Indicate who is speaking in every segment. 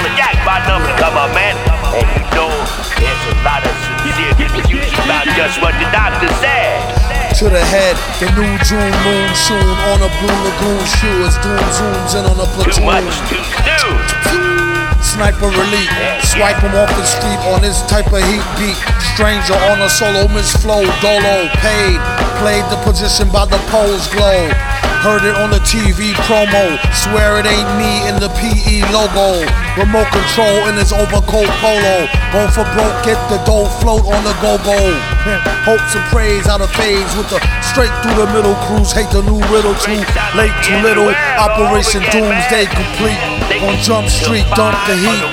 Speaker 1: dollar jackpot number to come up, man. And you know there's a lot of sincere confusion about just what the doctor said.
Speaker 2: To the head, the new June moon soon on a blue lagoon shoe as doom zooms in on a
Speaker 1: Too much
Speaker 2: platoon.
Speaker 1: too soon.
Speaker 2: Sniper elite, swipe him off the street on this type of heat beat. Stranger on a solo, Miss Flow, Dolo, paid. Played the position by the pole's glow. Heard it on the TV promo. Swear it ain't me in the PE logo. Remote control in his overcoat polo. Go for broke, get the dough, float on the go-go. Hopes and praise out of phase with the straight through the middle cruise. Hate the new riddle too late, too little. Operation Doomsday complete. On Jump Street, dump the heat.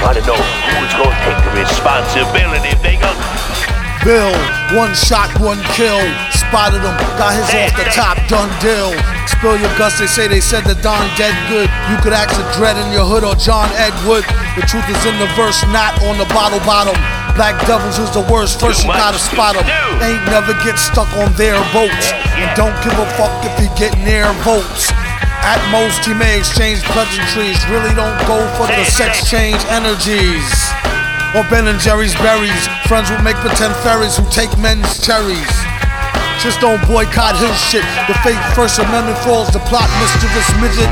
Speaker 1: The waking people I talk to, know who's gonna take the responsibility if they go.
Speaker 2: Bill, one shot, one kill. Spotted him, got his off the top, done deal. Spill your guts, they say they said the Don dead good. You could ask a dread in your hood or John Edward. The truth is in the verse, not on the bottle bottom. Black Devils is the worst, first you gotta spot them. Ain't never get stuck on their boats. And don't give a fuck if you get near votes. At most, he may exchange pleasantries. Really don't go for the sex change energies. Or Ben and Jerry's berries. Friends will make pretend fairies who take men's cherries. Just don't boycott his shit. The fake First Amendment falls, the plot mischievous midget.